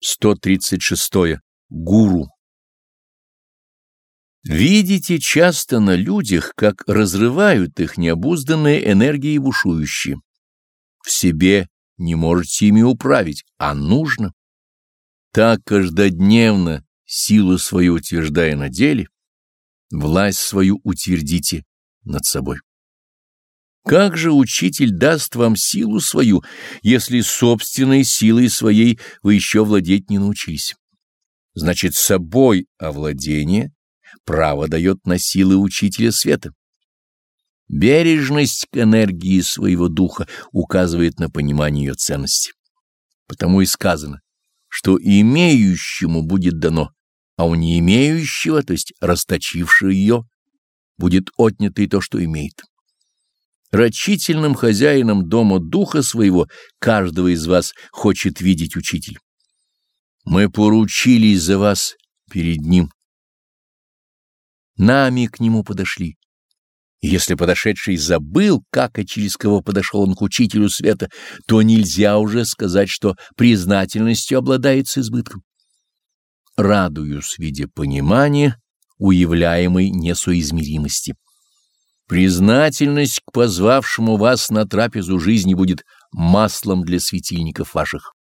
136. Гуру. Видите часто на людях, как разрывают их необузданные энергии бушующие. В себе не можете ими управить, а нужно. Так каждодневно, силу свою утверждая на деле, власть свою утвердите над собой. Как же учитель даст вам силу свою, если собственной силой своей вы еще владеть не научились? Значит, собой овладение право дает на силы учителя света. Бережность к энергии своего духа указывает на понимание ее ценности. Потому и сказано, что имеющему будет дано, а у не имеющего, то есть расточившего ее, будет отнято и то, что имеет. Рачительным хозяином дома духа своего каждого из вас хочет видеть учитель. Мы поручились за вас перед ним. Нами к нему подошли. Если подошедший забыл, как и через кого подошел он к учителю света, то нельзя уже сказать, что признательностью обладает с избытком. Радуюсь, видя понимание уявляемой несоизмеримости. Признательность к позвавшему вас на трапезу жизни будет маслом для светильников ваших.